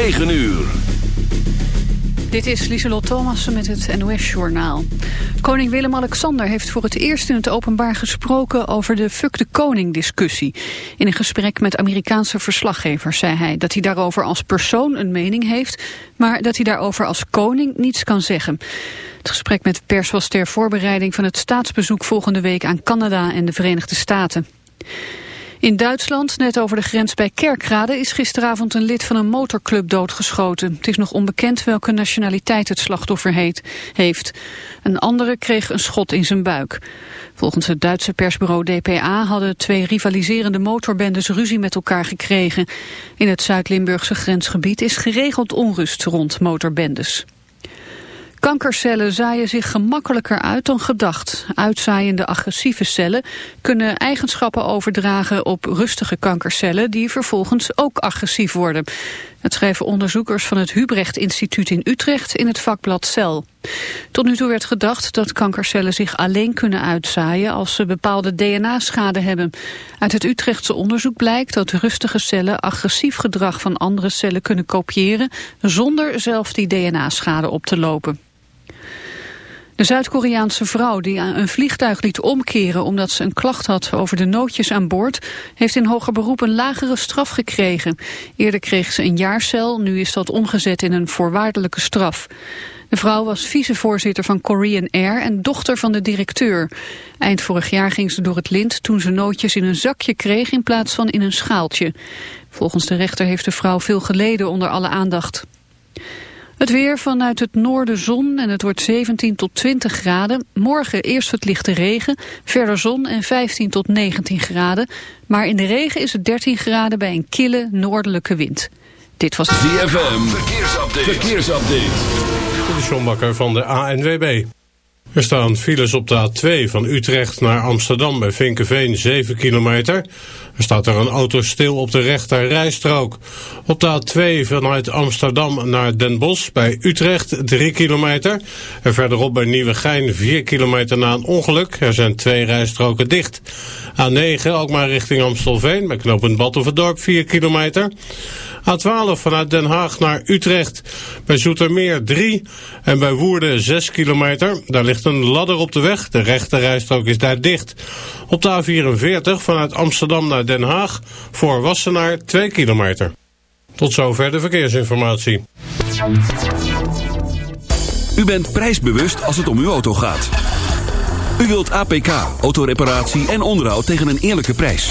9 uur. Dit is Lieselot Thomassen met het NOS-journaal. Koning Willem-Alexander heeft voor het eerst in het openbaar gesproken over de fuck de koning-discussie. In een gesprek met Amerikaanse verslaggevers zei hij dat hij daarover als persoon een mening heeft, maar dat hij daarover als koning niets kan zeggen. Het gesprek met pers was ter voorbereiding van het staatsbezoek volgende week aan Canada en de Verenigde Staten. In Duitsland, net over de grens bij Kerkrade, is gisteravond een lid van een motorclub doodgeschoten. Het is nog onbekend welke nationaliteit het slachtoffer heet, heeft. Een andere kreeg een schot in zijn buik. Volgens het Duitse persbureau DPA hadden twee rivaliserende motorbendes ruzie met elkaar gekregen. In het Zuid-Limburgse grensgebied is geregeld onrust rond motorbendes. Kankercellen zaaien zich gemakkelijker uit dan gedacht. Uitzaaiende agressieve cellen kunnen eigenschappen overdragen op rustige kankercellen die vervolgens ook agressief worden. Dat schrijven onderzoekers van het Hubrecht Instituut in Utrecht in het vakblad Cel. Tot nu toe werd gedacht dat kankercellen zich alleen kunnen uitzaaien als ze bepaalde DNA-schade hebben. Uit het Utrechtse onderzoek blijkt dat rustige cellen agressief gedrag van andere cellen kunnen kopiëren zonder zelf die DNA-schade op te lopen. De Zuid-Koreaanse vrouw die een vliegtuig liet omkeren omdat ze een klacht had over de nootjes aan boord, heeft in hoger beroep een lagere straf gekregen. Eerder kreeg ze een jaarcel, nu is dat omgezet in een voorwaardelijke straf. De vrouw was vicevoorzitter van Korean Air en dochter van de directeur. Eind vorig jaar ging ze door het lint toen ze nootjes in een zakje kreeg in plaats van in een schaaltje. Volgens de rechter heeft de vrouw veel geleden onder alle aandacht. Het weer vanuit het noorden zon en het wordt 17 tot 20 graden. Morgen eerst wat lichte regen, verder zon en 15 tot 19 graden. Maar in de regen is het 13 graden bij een kille noordelijke wind. Dit was ZFM, verkeersupdate. verkeersupdate. De Sjombakker van de ANWB. Er staan files op de A2 van Utrecht naar Amsterdam bij Vinkenveen 7 kilometer. Er staat er een auto stil op de rechter rijstrook. Op de A2 vanuit Amsterdam naar Den Bosch bij Utrecht 3 kilometer. En verderop bij Nieuwegein 4 kilometer na een ongeluk. Er zijn twee rijstroken dicht. A9 ook maar richting Amstelveen bij knooppunt Battenverdorp 4 kilometer. A12 vanuit Den Haag naar Utrecht. Bij Zoetermeer 3 en bij Woerden 6 kilometer. Daar ligt een ladder op de weg. De rechte rijstrook is daar dicht. Op de A44 vanuit Amsterdam naar Den Haag voor Wassenaar 2 kilometer. Tot zover de verkeersinformatie. U bent prijsbewust als het om uw auto gaat. U wilt APK, autoreparatie en onderhoud tegen een eerlijke prijs.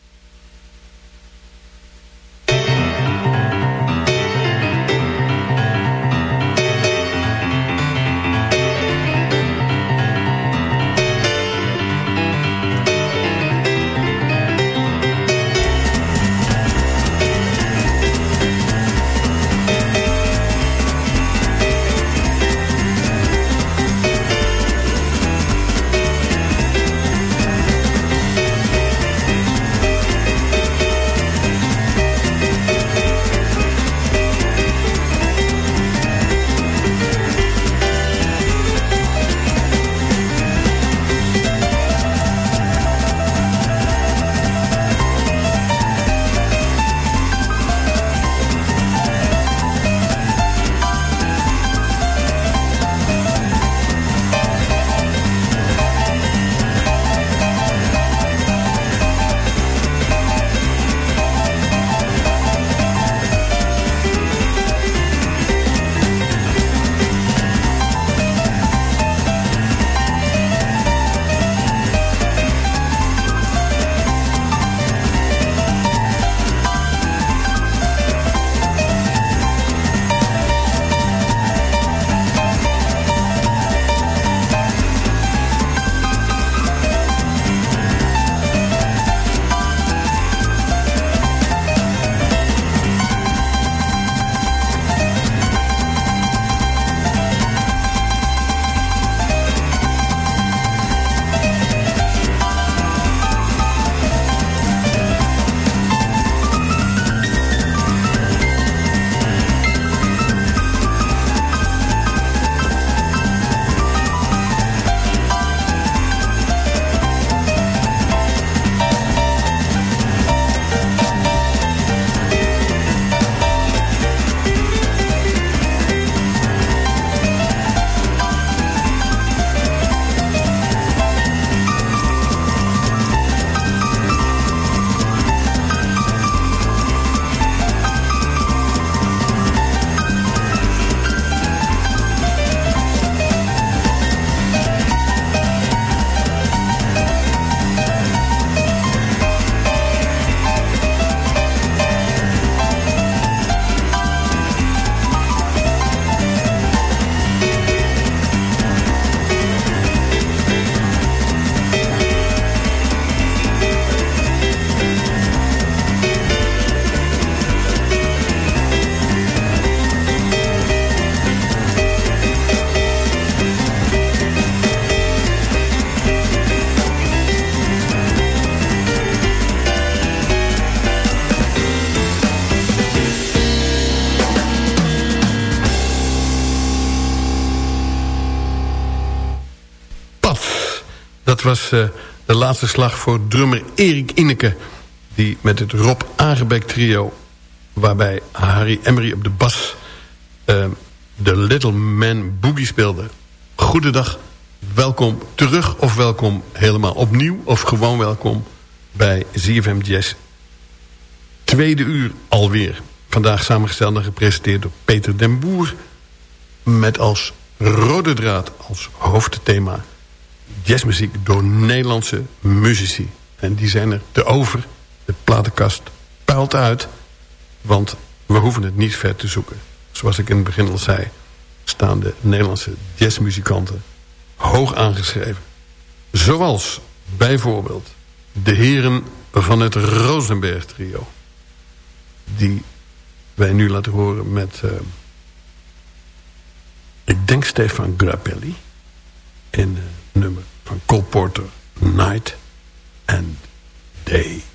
Was uh, de laatste slag voor drummer Erik Inneke... die met het Rob Aangebeek trio... waarbij Harry Emery op de bas... Uh, de Little Man Boogie speelde. Goedendag, welkom terug of welkom helemaal opnieuw... of gewoon welkom bij ZFM Jazz. Tweede uur alweer. Vandaag samengesteld en gepresenteerd door Peter den Boer... met als rode draad, als hoofdthema... jazzmuziek door Nederlandse muzici. En die zijn er te over. De platenkast puilt uit. Want we hoeven het niet ver te zoeken. Zoals ik in het begin al zei... staan de Nederlandse jazzmuzikanten hoog aangeschreven. Zoals bijvoorbeeld de heren van het Rosenberg trio. Die wij nu laten horen met... Uh, ik denk Stefan Grappelli. Het nummer van Cole Porter, Night and Day.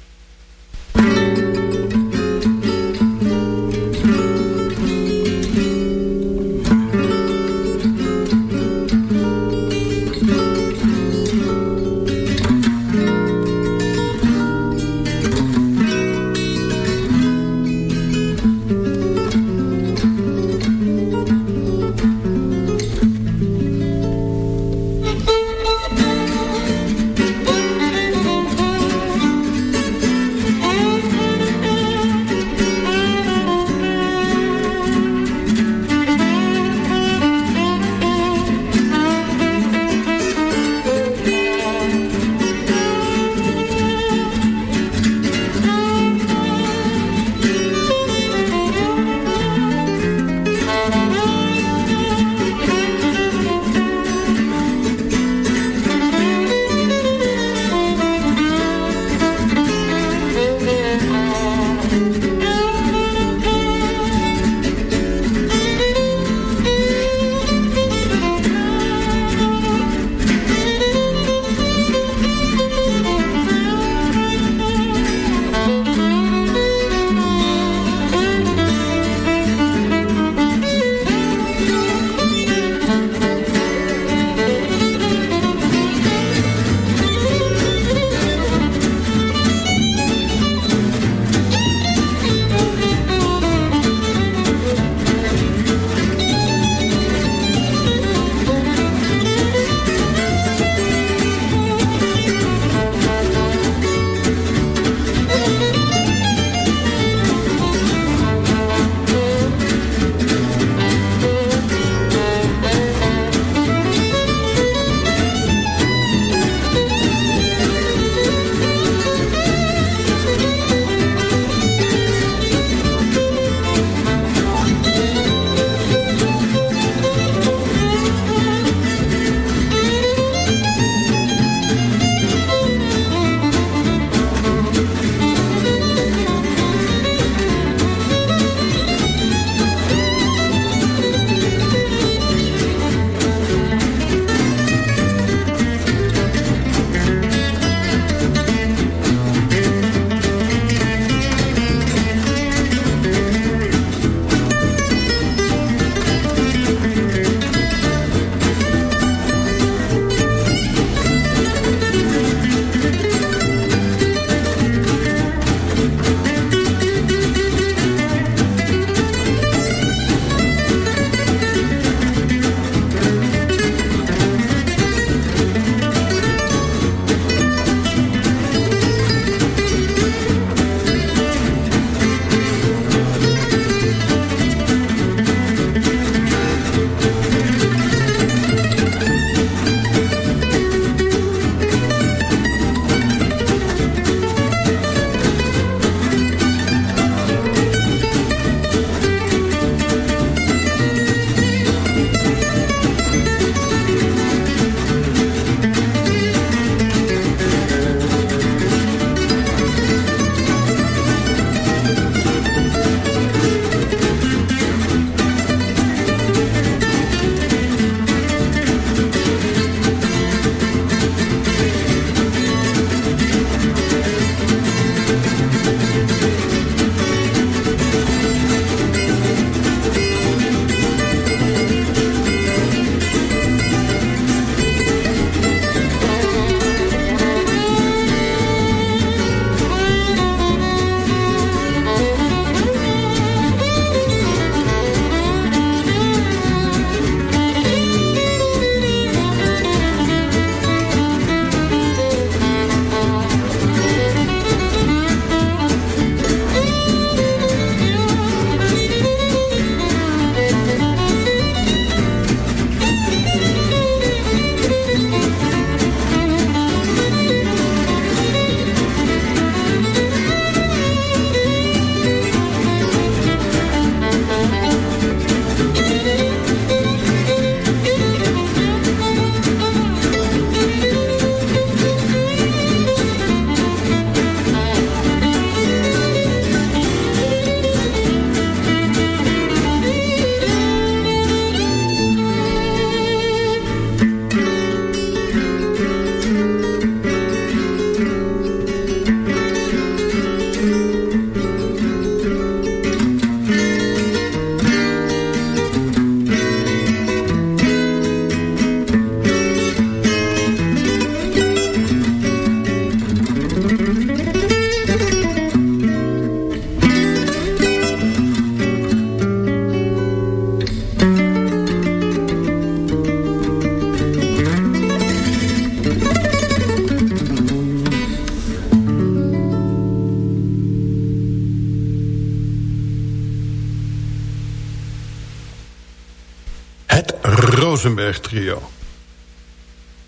Rosenberg trio.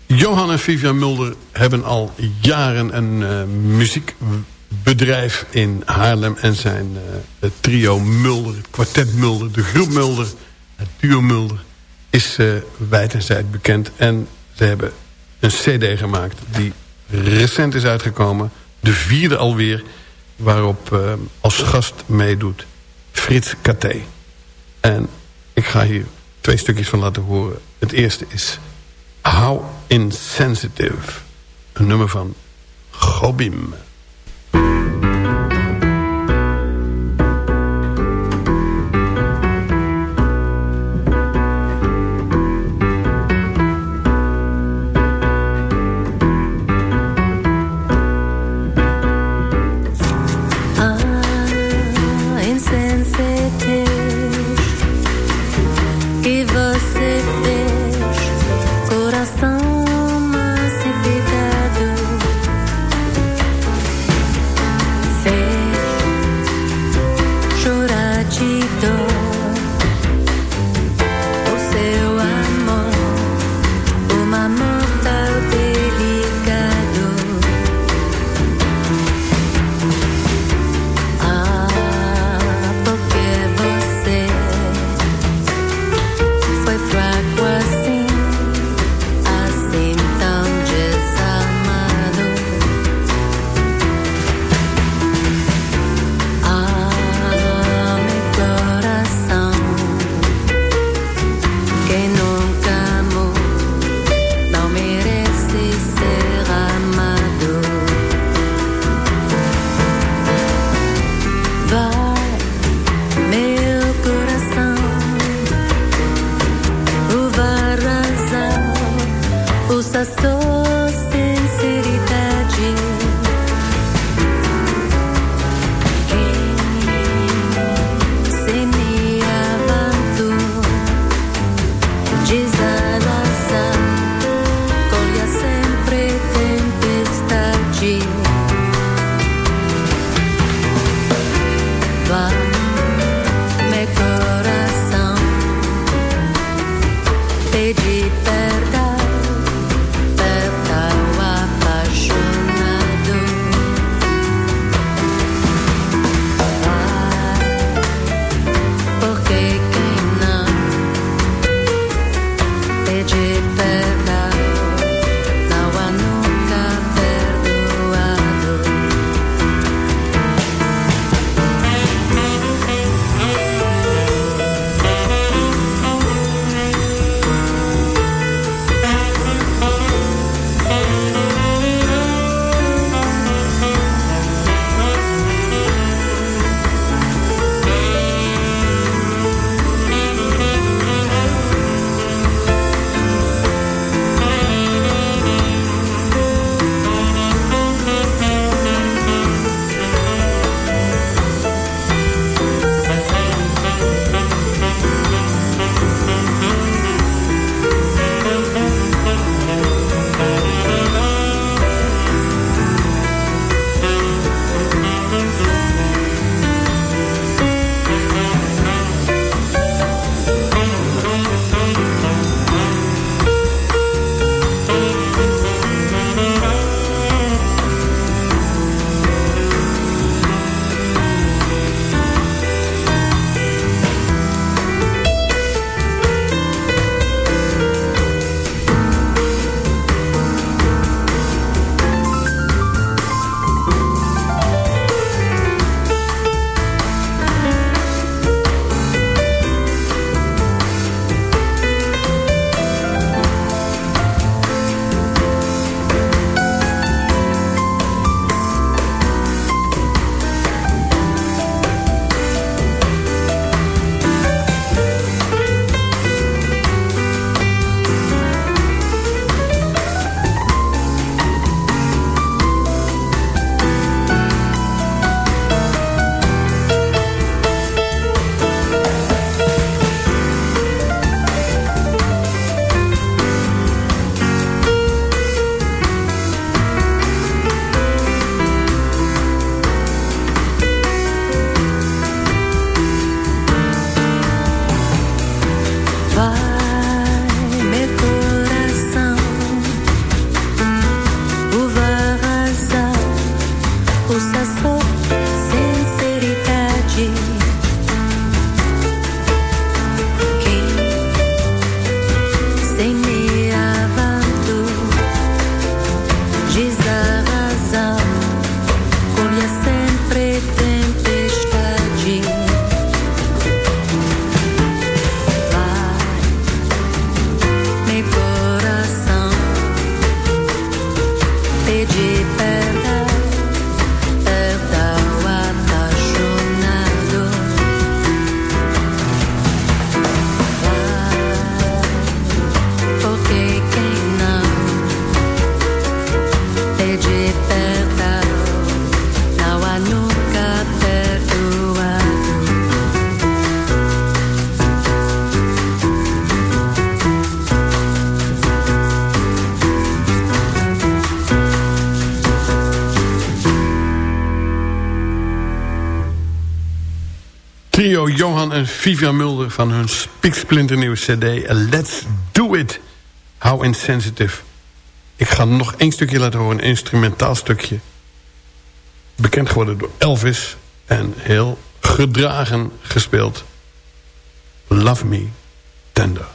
Johan en Vivian Mulder hebben al jaren een uh, muziekbedrijf in Haarlem... en zijn uh, het trio Mulder, het kwartet Mulder, de groep Mulder... het duo Mulder, is uh, wijd en zijd bekend. En ze hebben een cd gemaakt die recent is uitgekomen. De vierde alweer, waarop als gast meedoet Frits Katé. En ik ga hier twee stukjes van laten horen. Het eerste is How Insensitive. Een nummer van Gobim. En Vivian Mulder van hun spiksplinternieuwe cd Let's Do It. How Insensitive. Ik ga nog één stukje laten horen, een instrumentaal stukje. Bekend geworden door Elvis en heel gedragen gespeeld. Love Me Tender.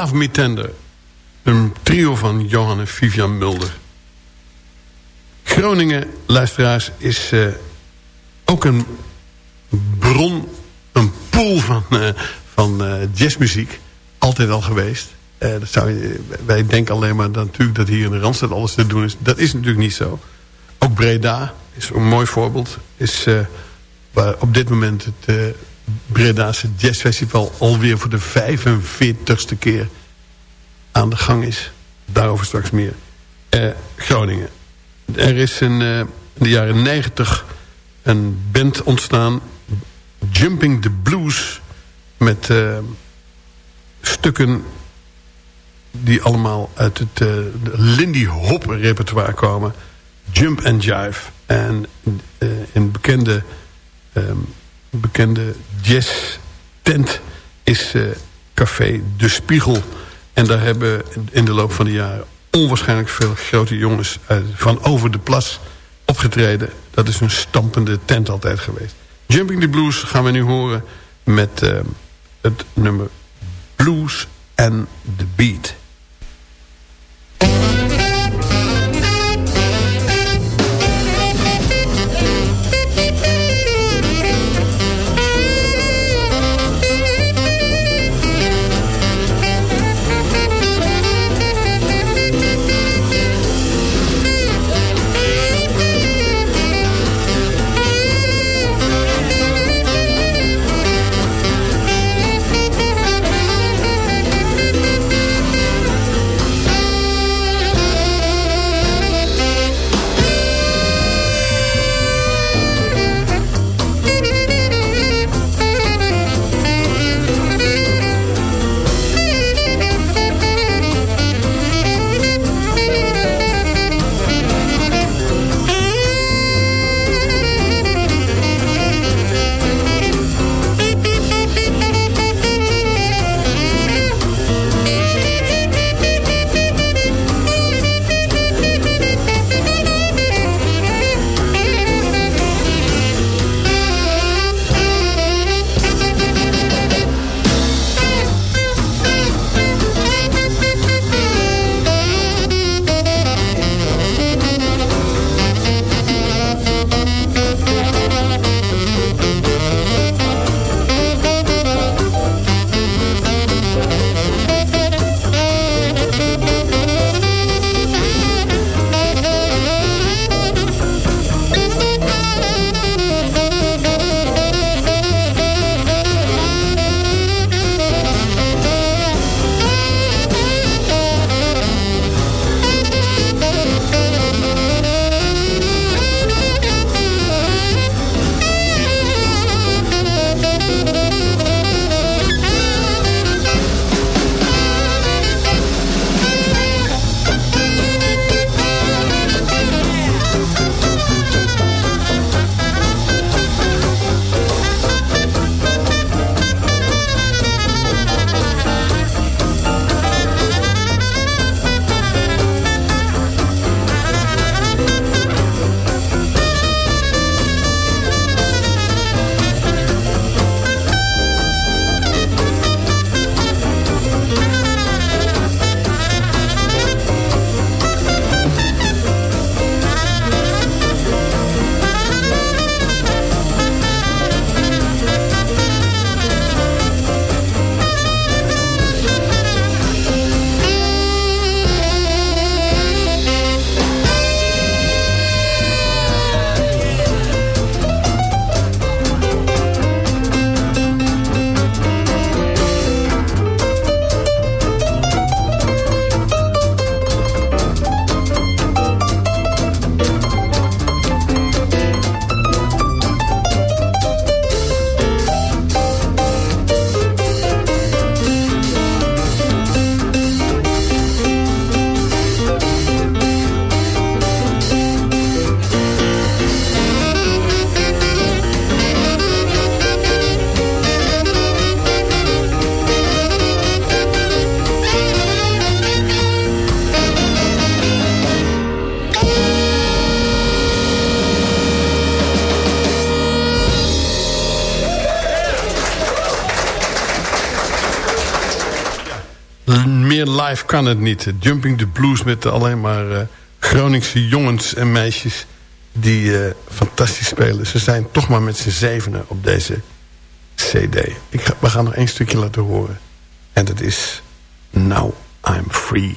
Love Me. Een trio van Johan en Vivian Mulder. Groningen, luisteraars, is uh, ook een bron, een pool van, uh, van uh, jazzmuziek. Altijd al geweest. dat zou wij denken alleen maar dat, natuurlijk dat hier in de Randstad alles te doen is. Dat is natuurlijk niet zo. Ook Breda is een mooi voorbeeld. Is waar op dit moment het Bredaanse Jazzfestival alweer voor de 45ste keer aan de gang is. Daarover straks meer. Groningen. Er is in, uh, in de jaren 90 een band ontstaan. Jumping the Blues. Met uh, stukken die allemaal uit het Lindy Hop repertoire komen. Jump and Jive. En een bekende, um, bekende jazz tent is Café De Spiegel. En daar hebben in de loop van de jaren onwaarschijnlijk veel grote jongens van over de plas opgetreden. Dat is een stampende tent altijd geweest. Jumping the Blues gaan we nu horen met uh, het nummer Blues and the Beat. kan het niet. Jumping the Blues met alleen maar eh, Groningse jongens en meisjes... die eh, fantastisch spelen. Ze zijn toch maar met z'n zevenen op deze cd. Ik ga, we gaan nog één stukje laten horen. En dat is Now I'm Free.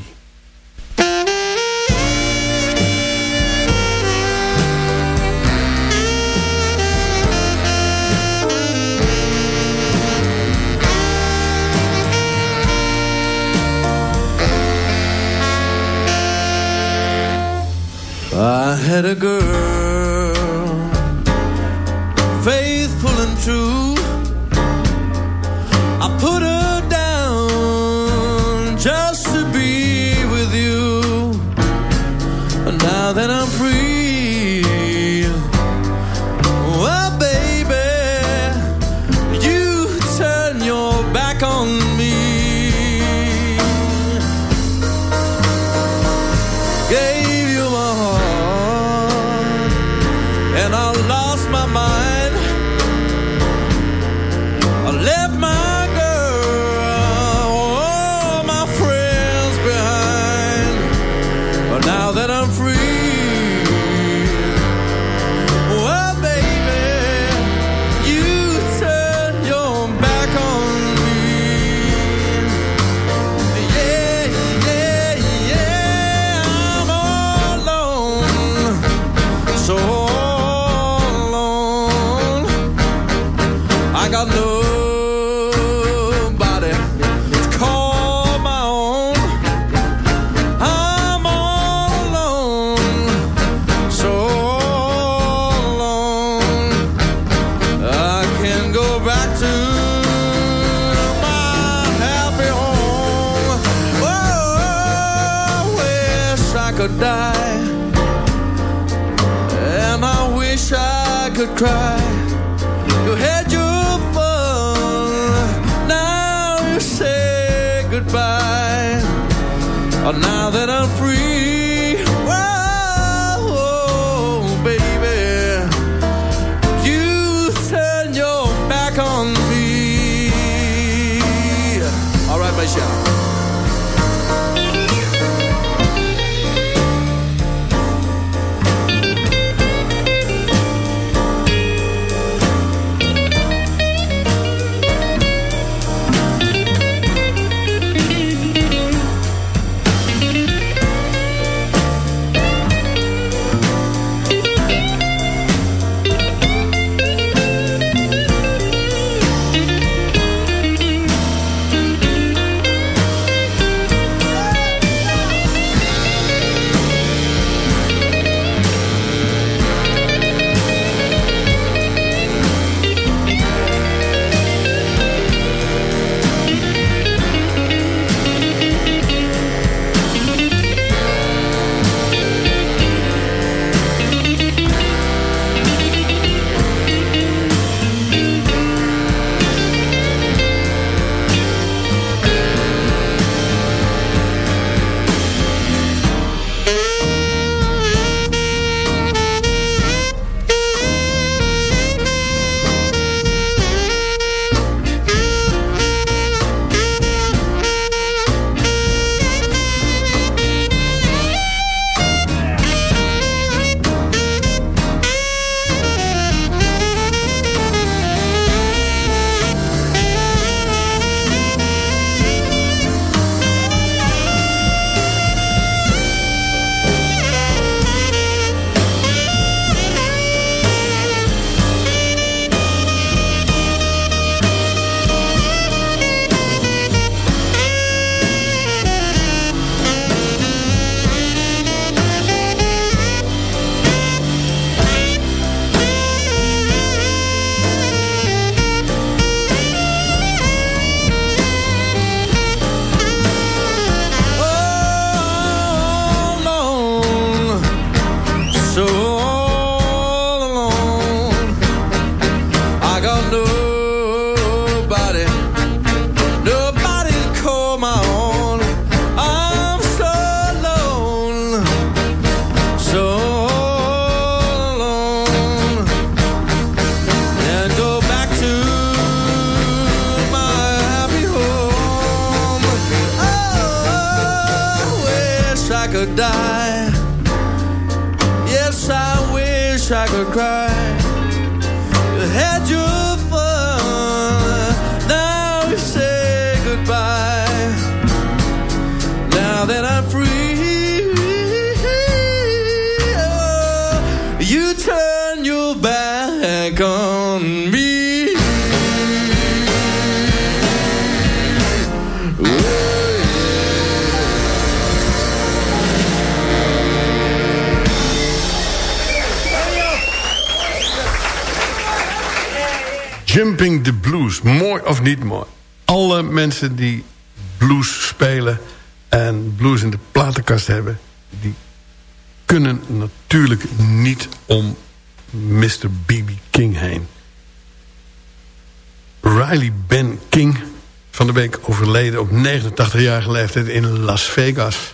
Die blues spelen en blues in de platenkast hebben... die kunnen natuurlijk niet om Mr. B.B. King heen. Riley Ben King, van de week overleden op 89-jarige leeftijd in Las Vegas...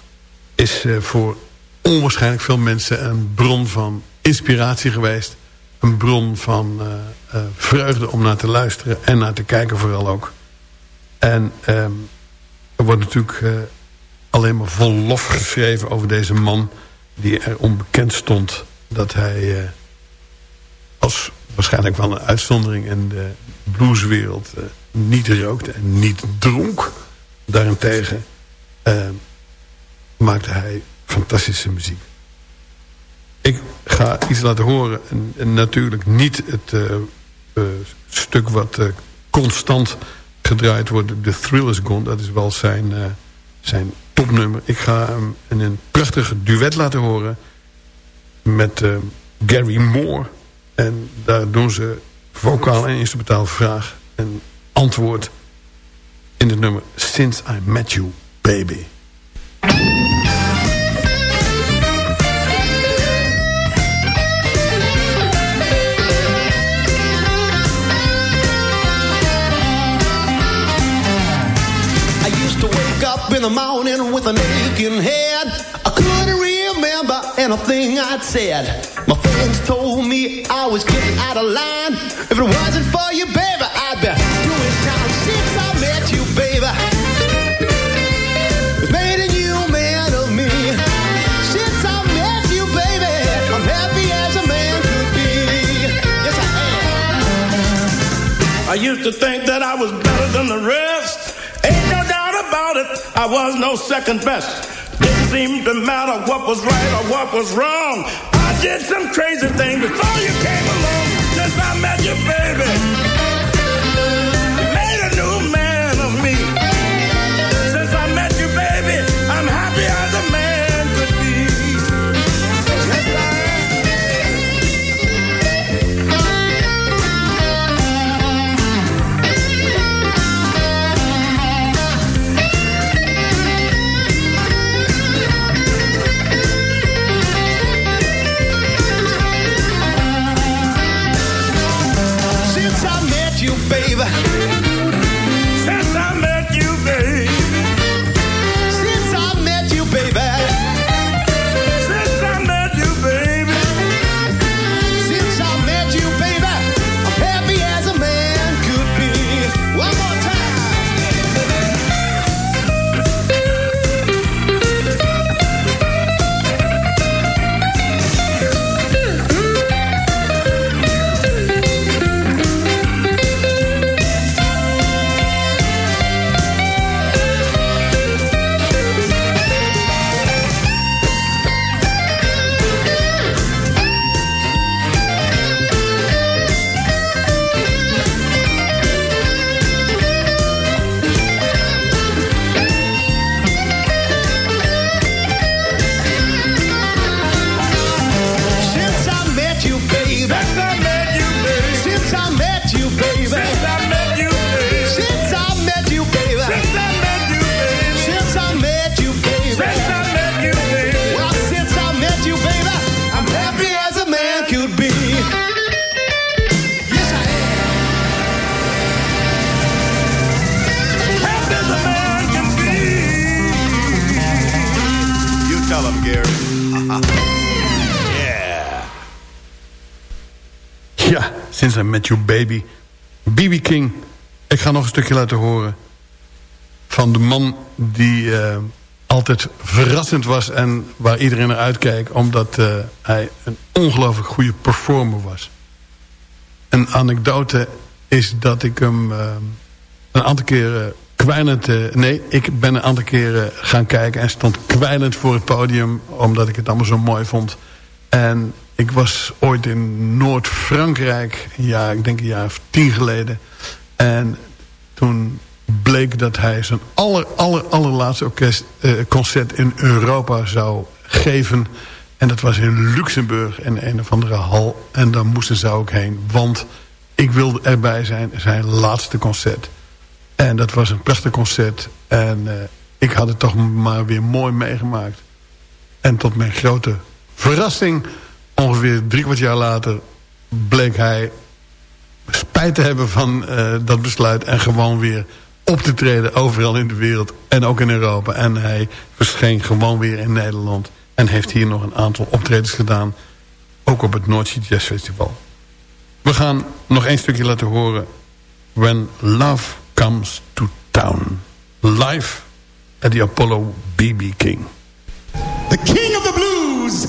is eh, voor onwaarschijnlijk veel mensen een bron van inspiratie geweest een bron van uh, uh, vreugde om naar te luisteren en naar te kijken vooral ook. En um, er wordt natuurlijk uh, alleen maar vol lof geschreven over deze man... die er onbekend stond dat hij als waarschijnlijk wel een uitzondering... in de blueswereld niet rookte en niet dronk. Daarentegen ehm, maakte hij fantastische muziek. Ik ga iets laten horen. En, en natuurlijk niet het stuk wat constant gedraaid wordt. The Thrill is Gone. Dat is wel zijn, zijn topnummer. Ik ga hem in een prachtige duet laten horen. Met Gary Moore. En daar doen ze vocaal en instrumentaal vraag en antwoord in het nummer Since I Met You, Baby. In the morning with an aching head. I couldn't remember anything I'd said. My friends told me I was getting out of line. If it wasn't for you, baby, I'd be doing time since I met you, baby. It's made a new man of me. Since I met you, baby, I'm happy as a man could be. Yes, I am. I used to think that I was I was no second best. Didn't seem to matter what was right or what was wrong. I did some crazy things before you came along. Since I met you, baby, laten horen. Van de man die eh, altijd verrassend was en waar iedereen naar uitkeek... omdat uh, hij een ongelooflijk goede performer was. Een anekdote is dat ik hem uh, een aantal keren kwijlend... Nee, ik ben een aantal keren gaan kijken en stond kwijlend voor het podium... omdat ik het allemaal zo mooi vond. En ik was ooit in Noord-Frankrijk, ja, ik denk een jaar of tien geleden... en toen bleek dat hij zijn aller, aller, allerlaatste orkest, eh, concert in Europa zou geven. En dat was in Luxemburg in een of andere hal. En daar moesten ze ook heen. Want ik wilde erbij zijn, zijn laatste concert. En dat was een prachtig concert. En uh, ik had het toch maar weer mooi meegemaakt. En tot mijn grote verrassing, ongeveer drie kwart jaar later... bleek hij spijt te hebben van uh, dat besluit... en gewoon weer op te treden overal in de wereld en ook in Europa. En hij verscheen gewoon weer in Nederland. En heeft hier nog een aantal optredens gedaan. Ook op het Noordzee Jazz Festival. We gaan nog één stukje laten horen. When Love Comes to Town. Live at the Apollo BB King. The King of the Blues,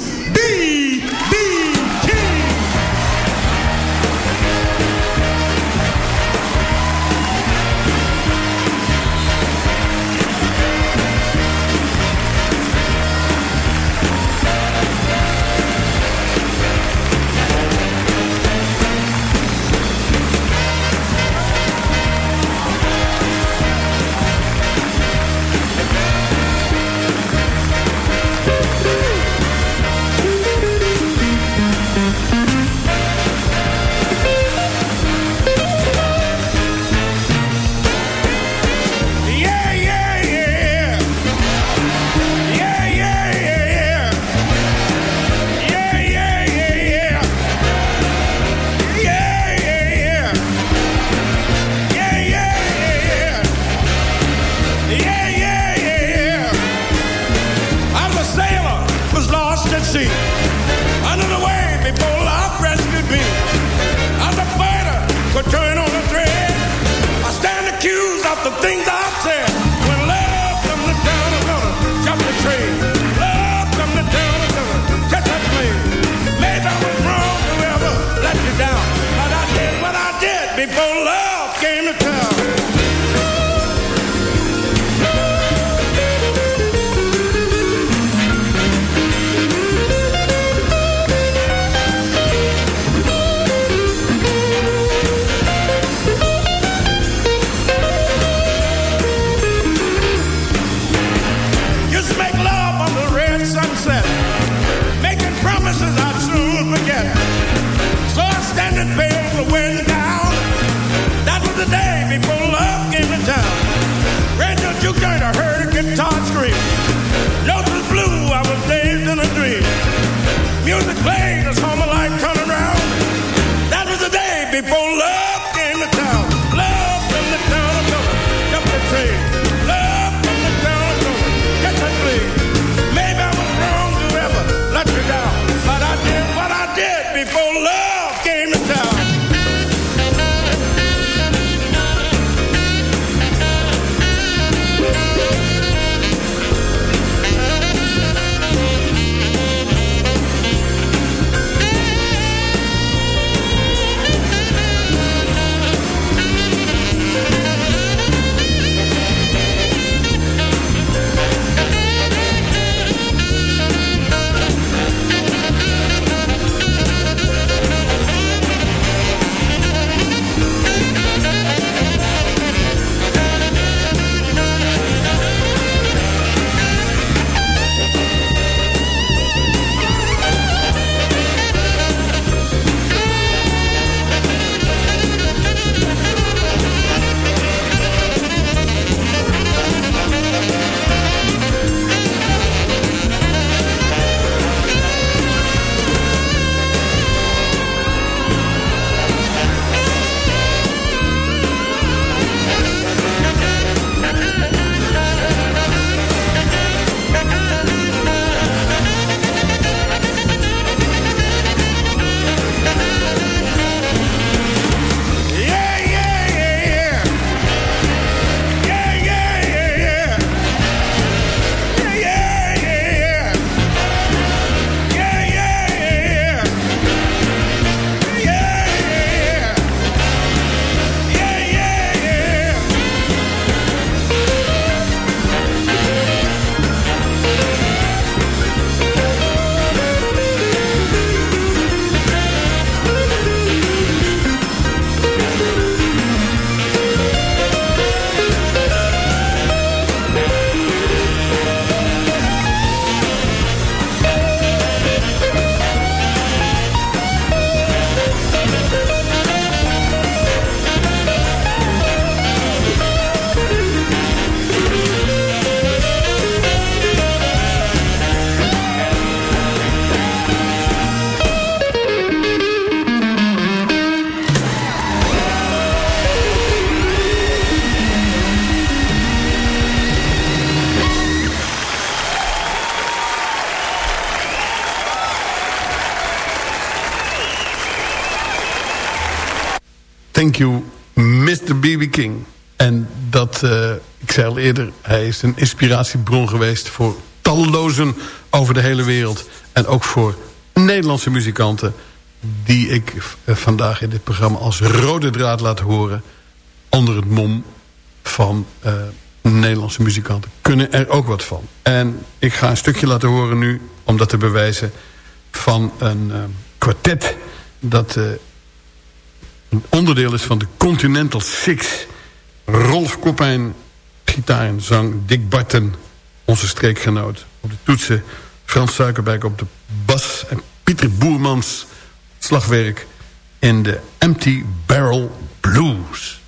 Mr. B.B. King. En dat, uh, ik zei al eerder, hij is een inspiratiebron geweest... voor tallozen over de hele wereld. En ook voor Nederlandse muzikanten... die ik uh, vandaag in dit programma als rode draad laat horen... onder het mom van uh, Nederlandse muzikanten. Kunnen er ook wat van. En ik ga een stukje laten horen nu, om dat te bewijzen... van een kwartet dat onderdeel is van de Continental Six. Rolf Koppijn, gitaar en zang. Dick Barton, onze streekgenoot. Op de toetsen Frans Suikerberg op de bas. En Pieter Boermans, slagwerk in de Empty Barrel Blues.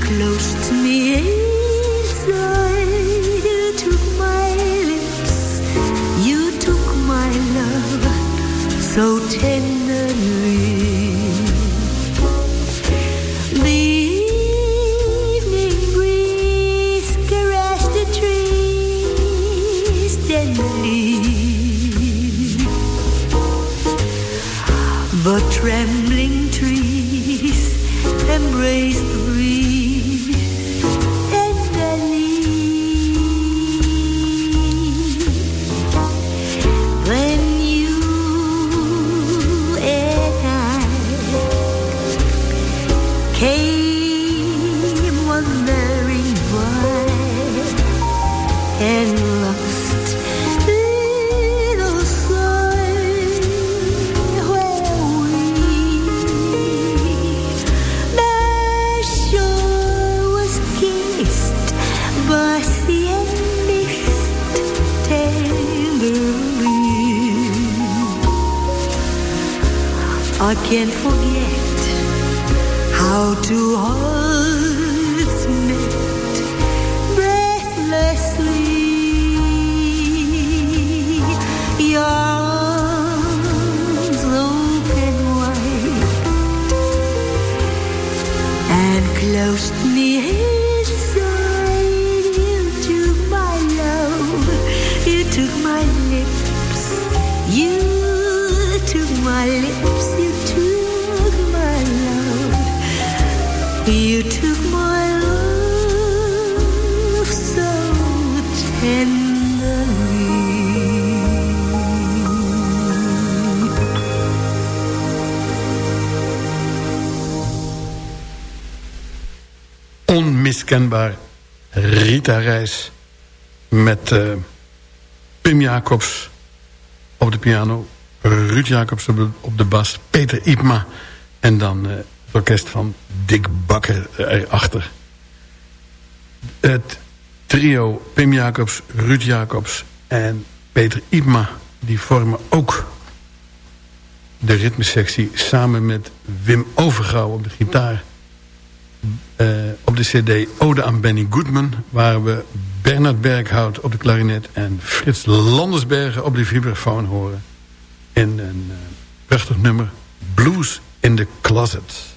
Close to me inside. You took my lips, you took my love so tenderly. The evening breeze caressed the trees trembling trees embrace Onmiskenbaar Rita Reis met eh, Pim Jacobs op de piano, Ruud Jacobs op de, op de bas, Peter Ipma en dan eh, het orkest van Dick Bakker erachter. Het trio Pim Jacobs, Ruud Jacobs en Peter Ipma... die vormen ook de ritmesectie samen met Wim Overgouw op de gitaar... Eh, op de cd Ode aan Benny Goodman... waar we Bernard Berghout op de klarinet... en Frits Landersbergen op de vibrafoon horen... in een eh, prachtig nummer Blues in the Closet.